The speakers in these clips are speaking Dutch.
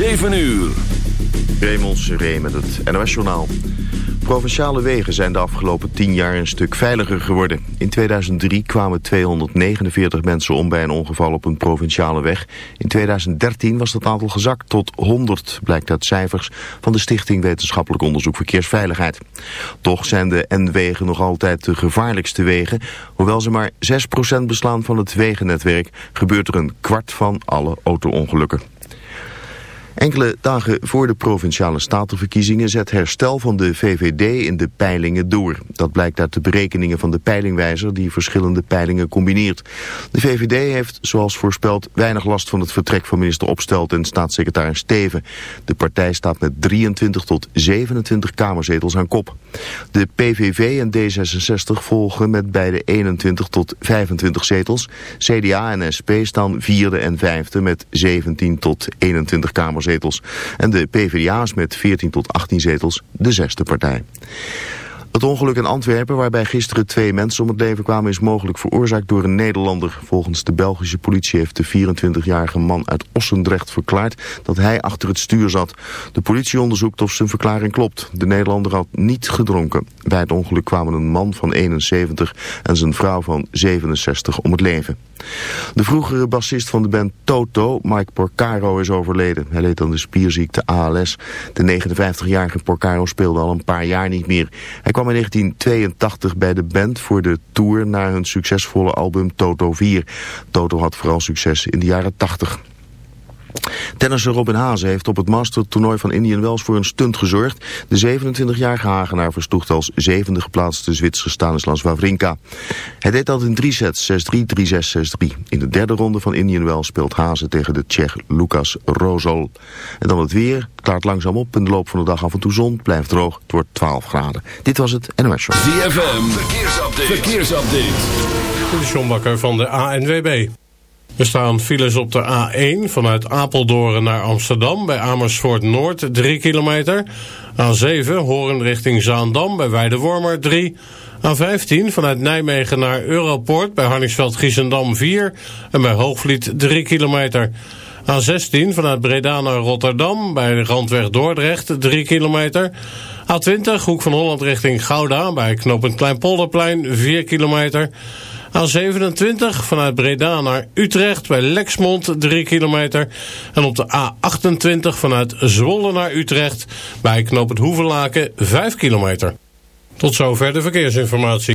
7 uur. Raymond Seré met het NOS-journaal. Provinciale wegen zijn de afgelopen 10 jaar een stuk veiliger geworden. In 2003 kwamen 249 mensen om bij een ongeval op een provinciale weg. In 2013 was dat aantal gezakt tot 100, blijkt uit cijfers van de Stichting Wetenschappelijk Onderzoek Verkeersveiligheid. Toch zijn de N-wegen nog altijd de gevaarlijkste wegen. Hoewel ze maar 6% beslaan van het wegennetwerk, gebeurt er een kwart van alle auto-ongelukken. Enkele dagen voor de Provinciale Statenverkiezingen zet herstel van de VVD in de peilingen door. Dat blijkt uit de berekeningen van de peilingwijzer die verschillende peilingen combineert. De VVD heeft, zoals voorspeld, weinig last van het vertrek van minister Opstelt en staatssecretaris Steven. De partij staat met 23 tot 27 kamerzetels aan kop. De PVV en D66 volgen met beide 21 tot 25 zetels. CDA en SP staan vierde en vijfde met 17 tot 21 kamerzetels. En de PvdA met 14 tot 18 zetels de zesde partij. Het ongeluk in Antwerpen, waarbij gisteren twee mensen om het leven kwamen, is mogelijk veroorzaakt door een Nederlander. Volgens de Belgische politie heeft de 24-jarige man uit Ossendrecht verklaard dat hij achter het stuur zat. De politie onderzoekt of zijn verklaring klopt. De Nederlander had niet gedronken. Bij het ongeluk kwamen een man van 71 en zijn vrouw van 67 om het leven. De vroegere bassist van de band Toto, Mike Porcaro, is overleden. Hij leed aan de spierziekte ALS. De 59-jarige Porcaro speelde al een paar jaar niet meer. Hij kwam in 1982 bij de band voor de tour naar hun succesvolle album Toto 4. Toto had vooral succes in de jaren 80. Tennisser Robin Haase heeft op het Master-toernooi van Indian Wells voor een stunt gezorgd. De 27-jarige Hagenaar versloeg als zevende geplaatste Zwitser Stanislas Wawrinka. Hij deed dat in drie sets, 6-3, 3-6, 6-3. In de derde ronde van Indian Wells speelt Haase tegen de Tsjech Lucas Rozol. En dan het weer, klaart langzaam op in de loop van de dag af en toe zon, blijft droog, het wordt 12 graden. Dit was het NOS Show. ZFM, verkeersupdate. verkeersupdate. De John van de ANWB. Er staan files op de A1 vanuit Apeldoorn naar Amsterdam... bij Amersfoort Noord 3 kilometer. A7 Horen richting Zaandam bij Weidewormer 3. A15 vanuit Nijmegen naar Europoort bij Harningsveld-Giessendam 4. En bij Hoogvliet 3 kilometer. A16 vanuit Breda naar Rotterdam bij de Randweg Dordrecht 3 kilometer. A20 Hoek van Holland richting Gouda bij knooppunt Kleinpolderplein 4 kilometer... A27 vanuit Breda naar Utrecht bij Lexmond 3 kilometer. En op de A28 vanuit Zwolle naar Utrecht bij Knoop het Hoevenlaken 5 kilometer. Tot zover de verkeersinformatie.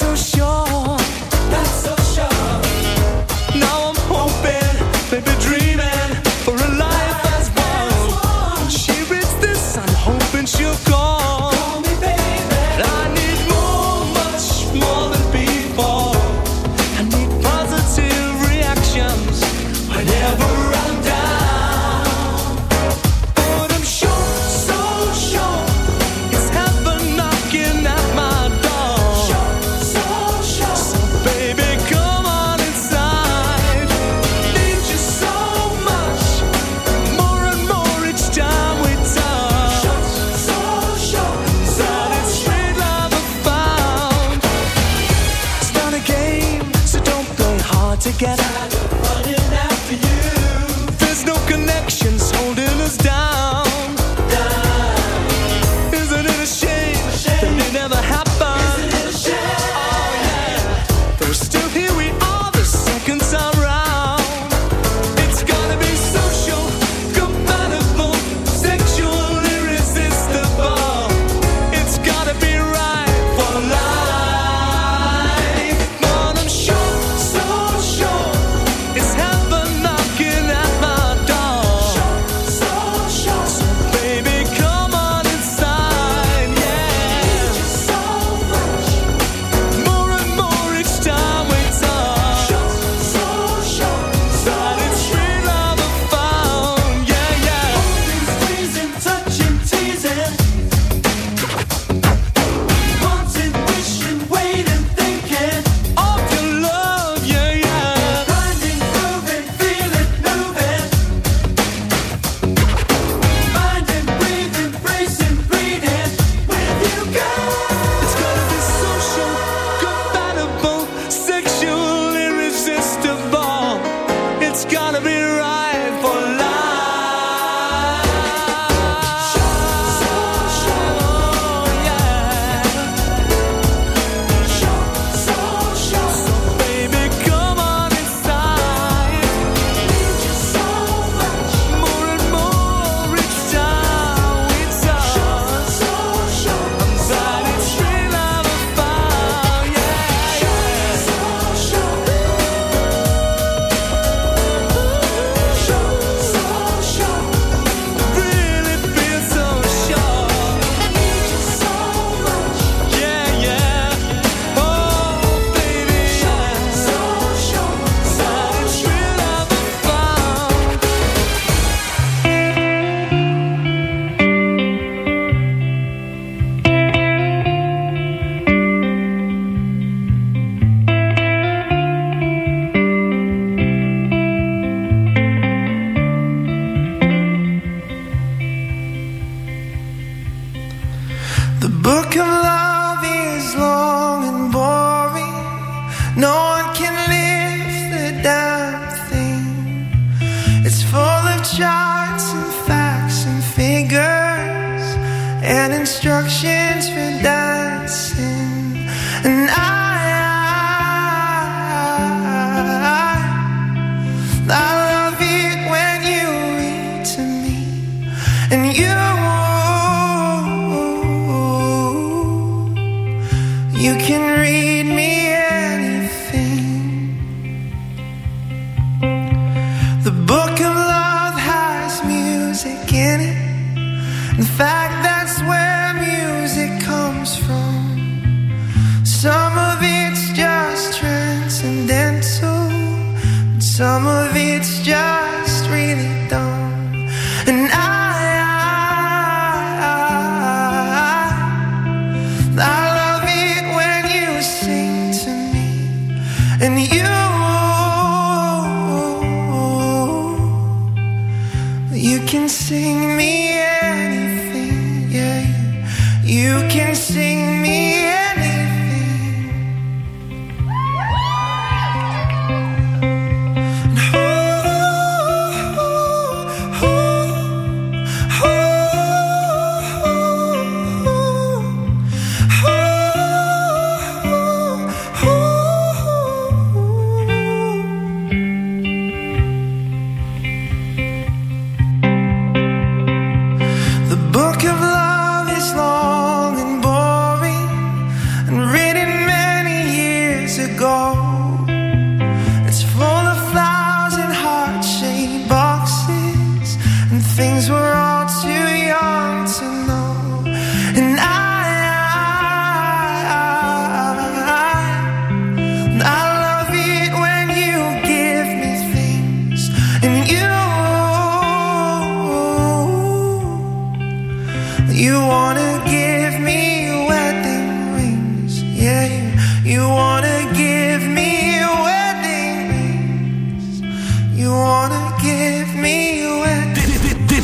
so sure.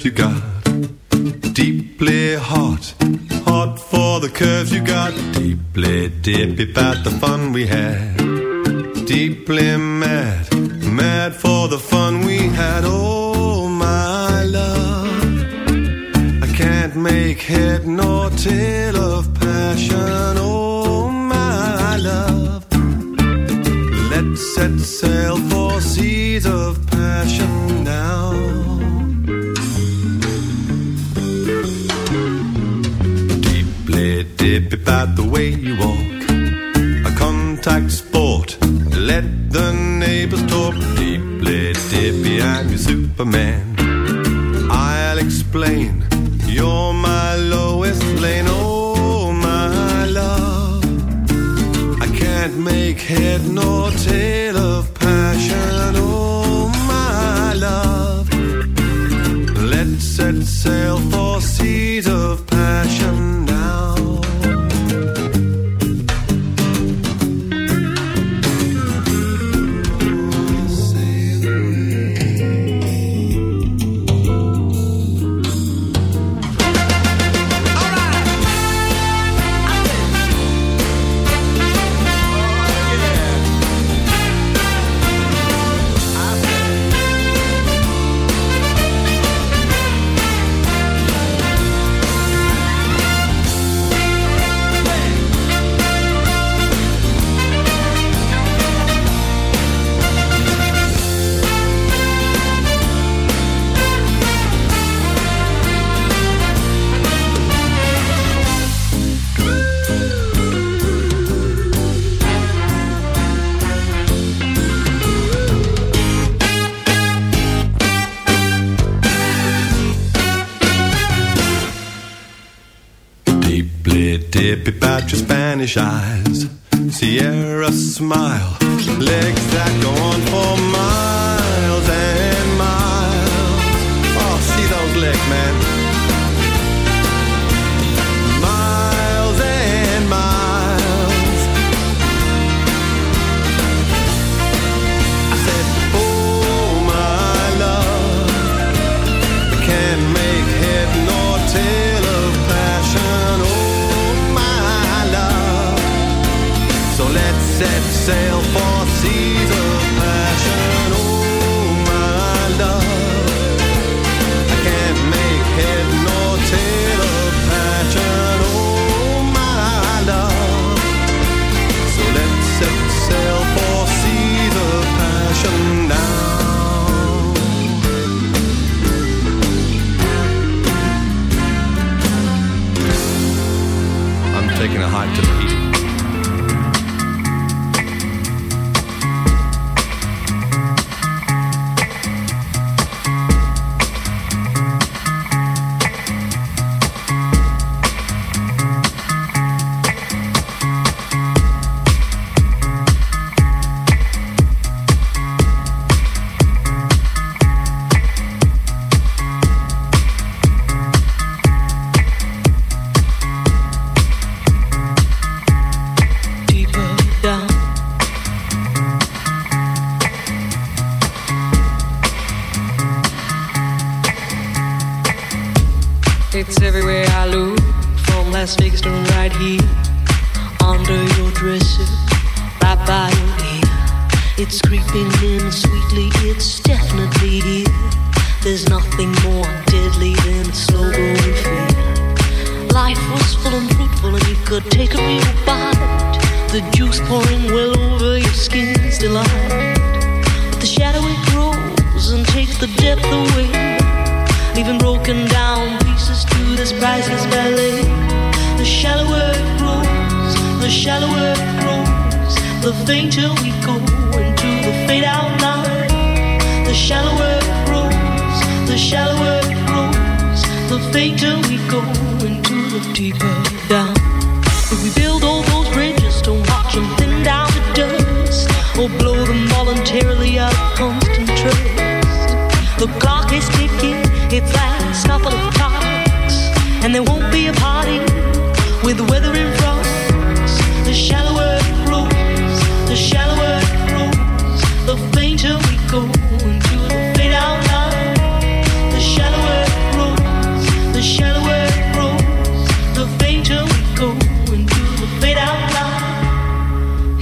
curves you got. Deeply hot. Hot for the curves you got. Deeply deep about the fun we had. Deeply mad. Smile.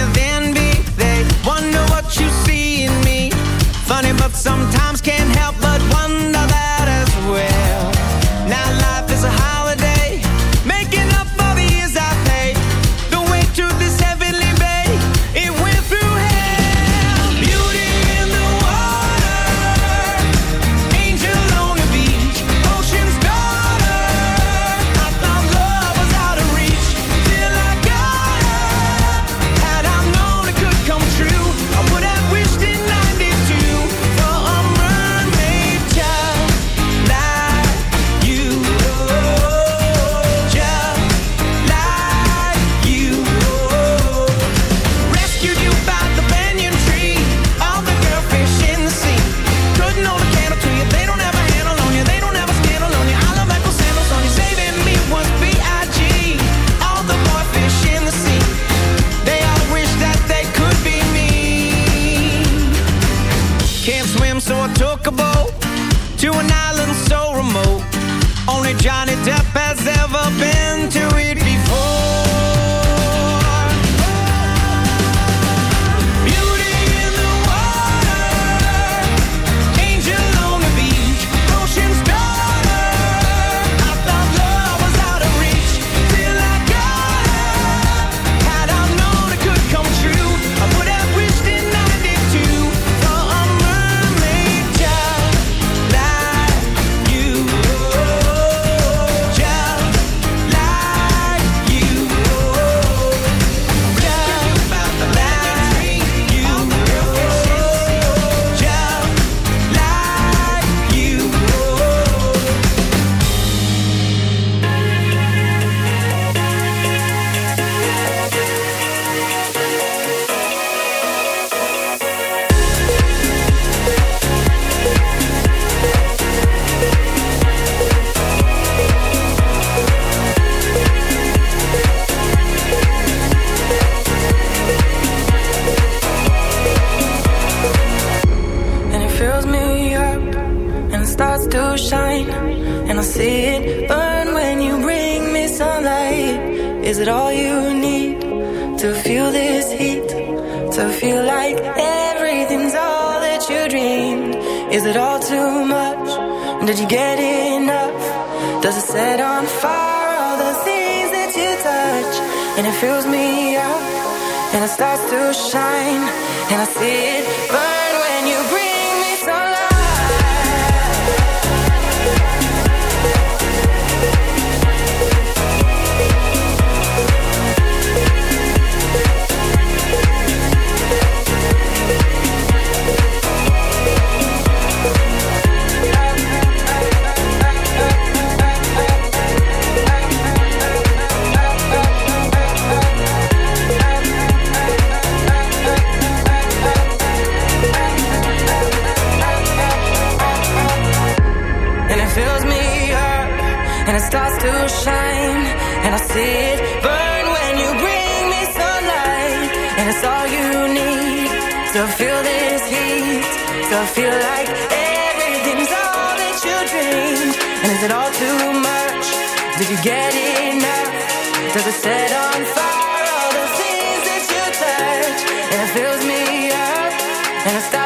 with envy. They wonder what you see in me. Funny, but sometimes can't help fills me up. And I stop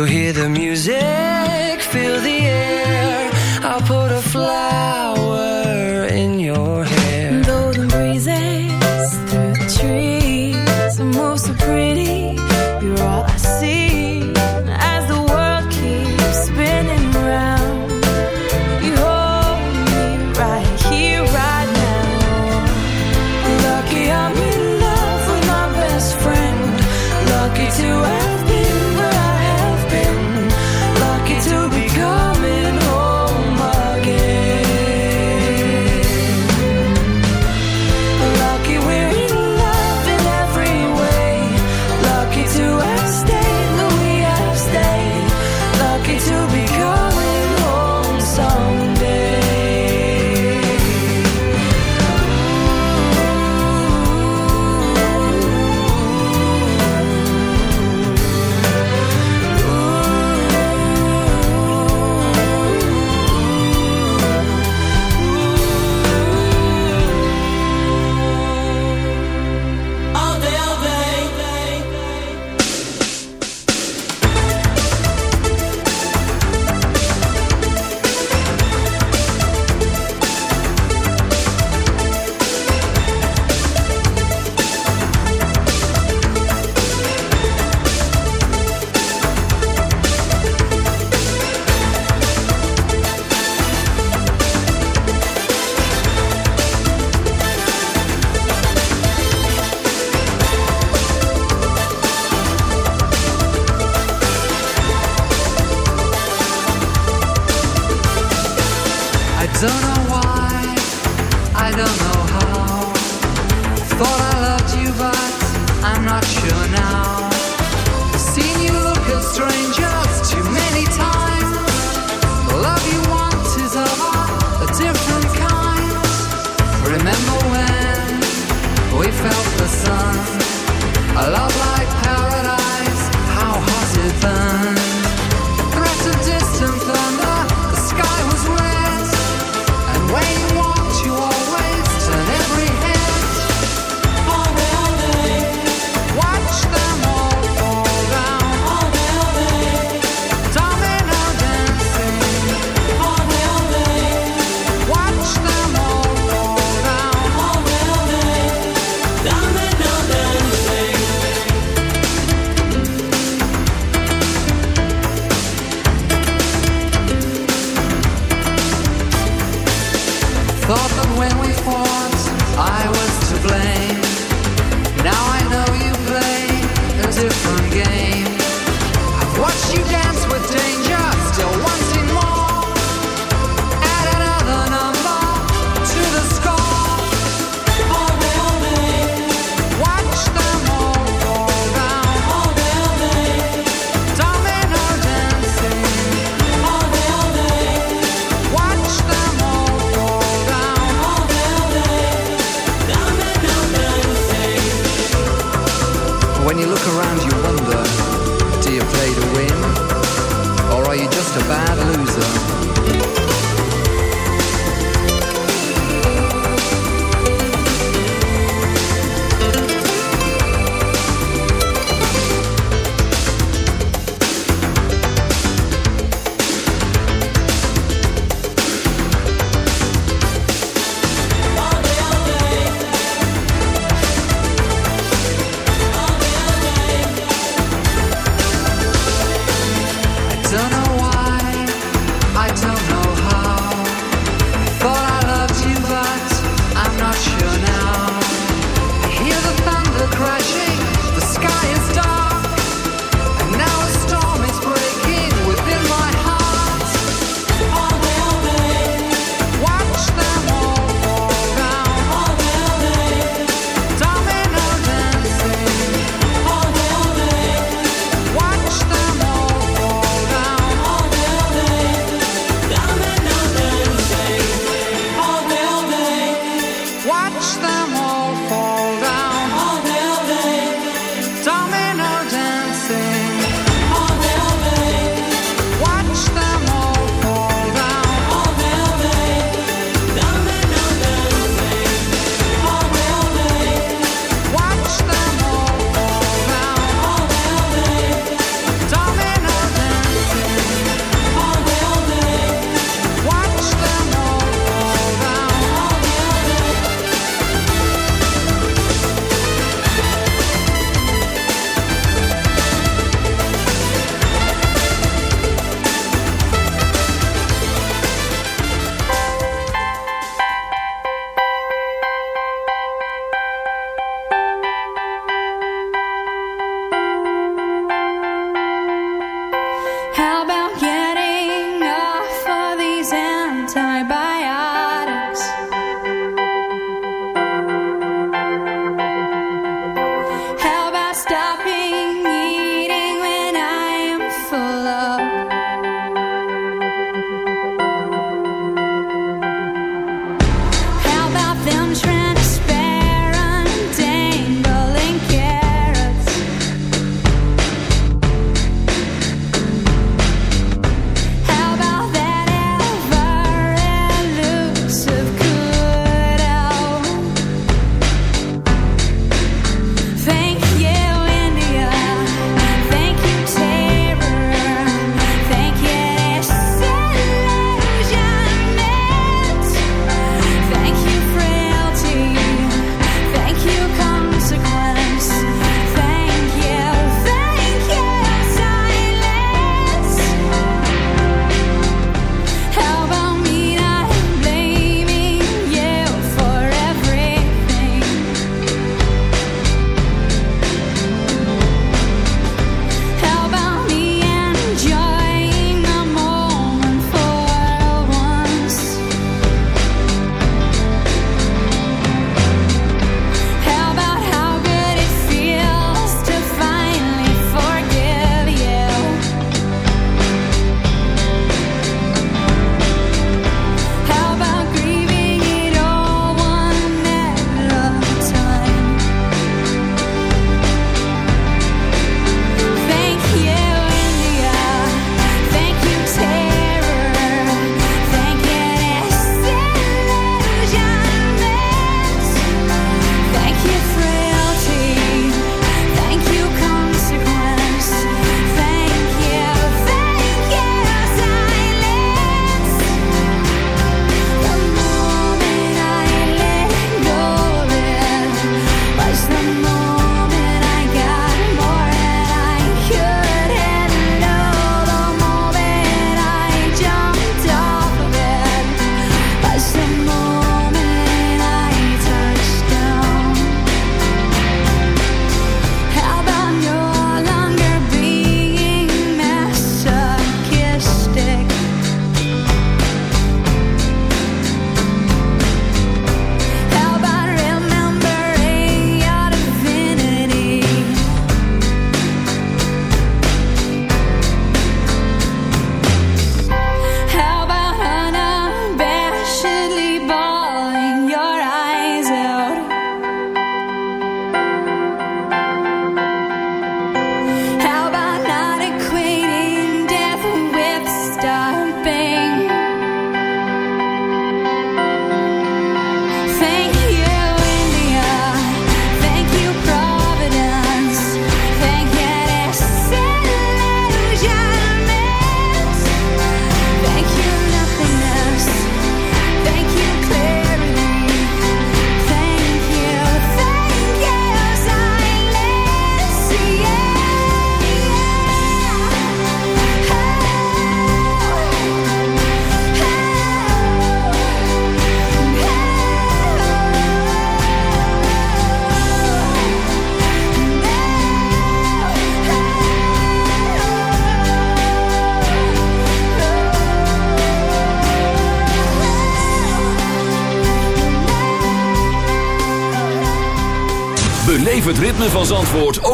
You'll hear the music,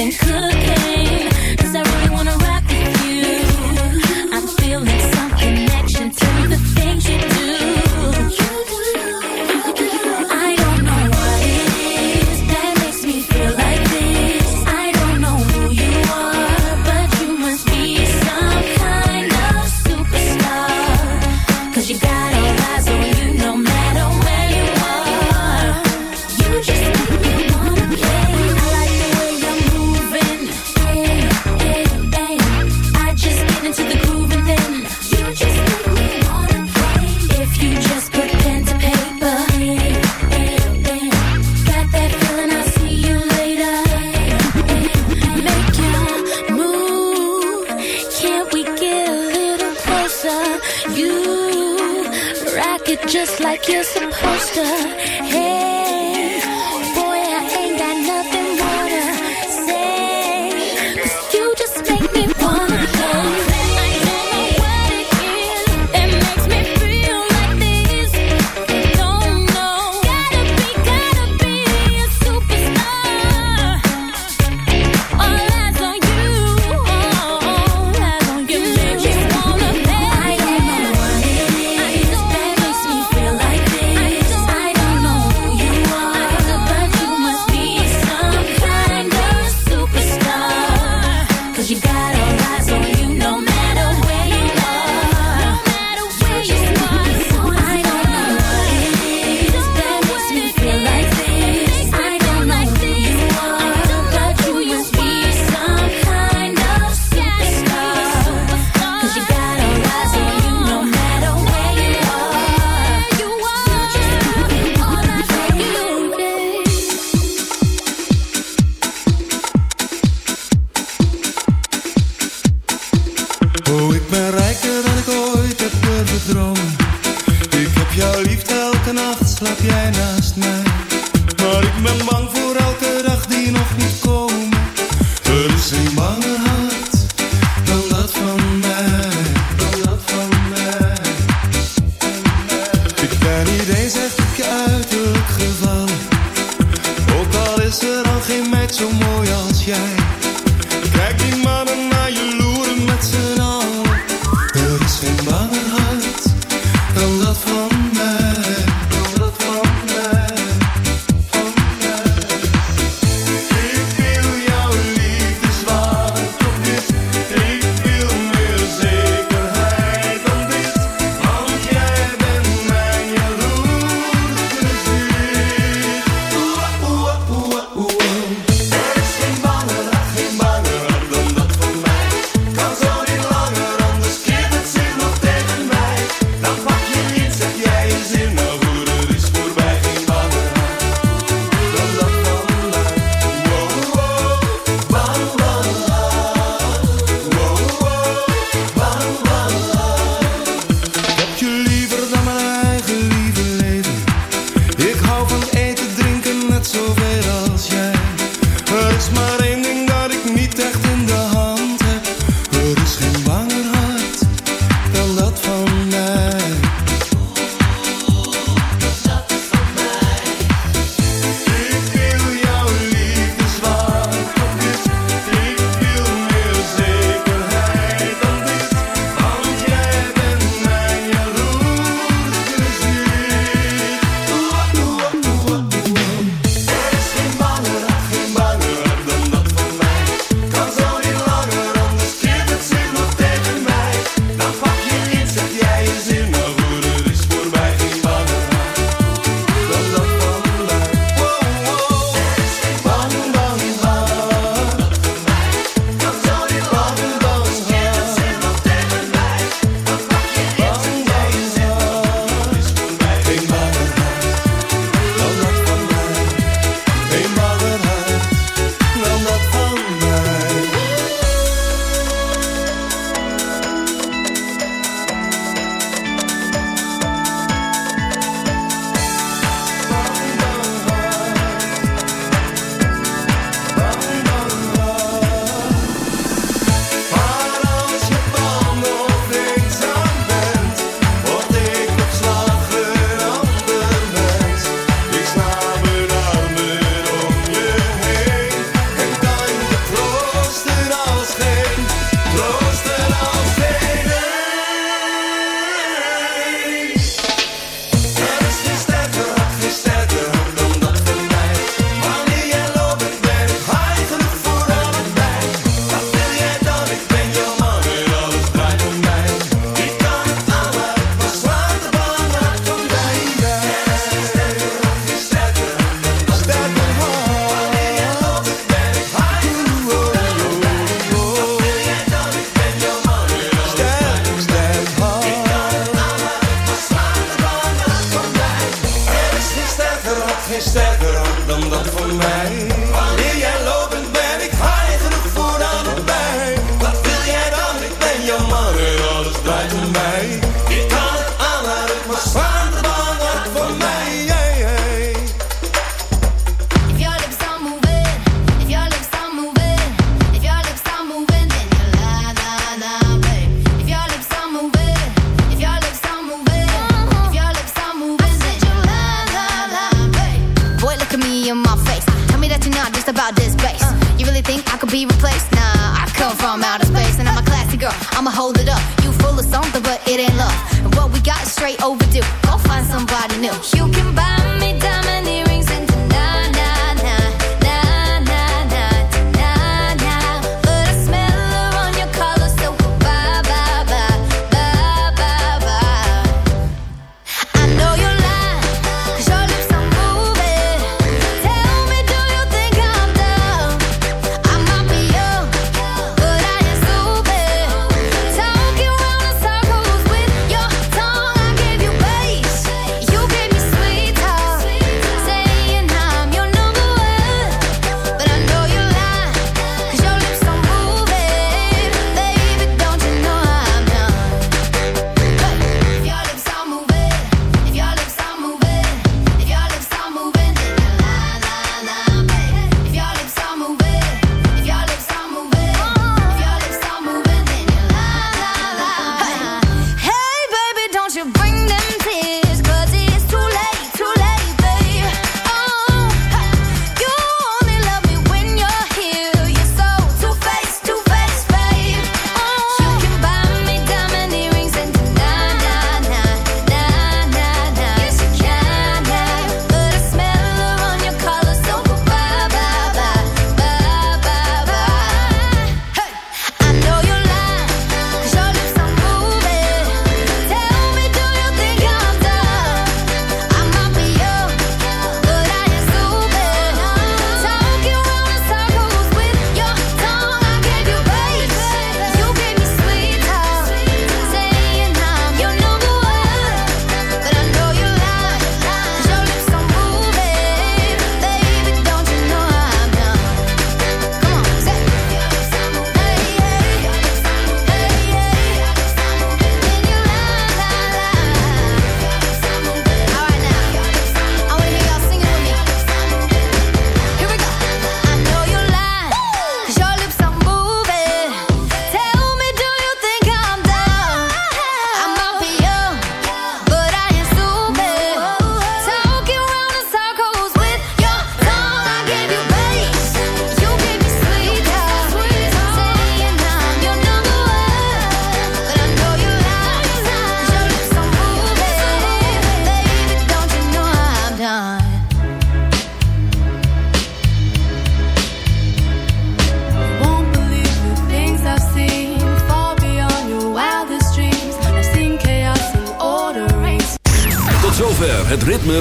nothing could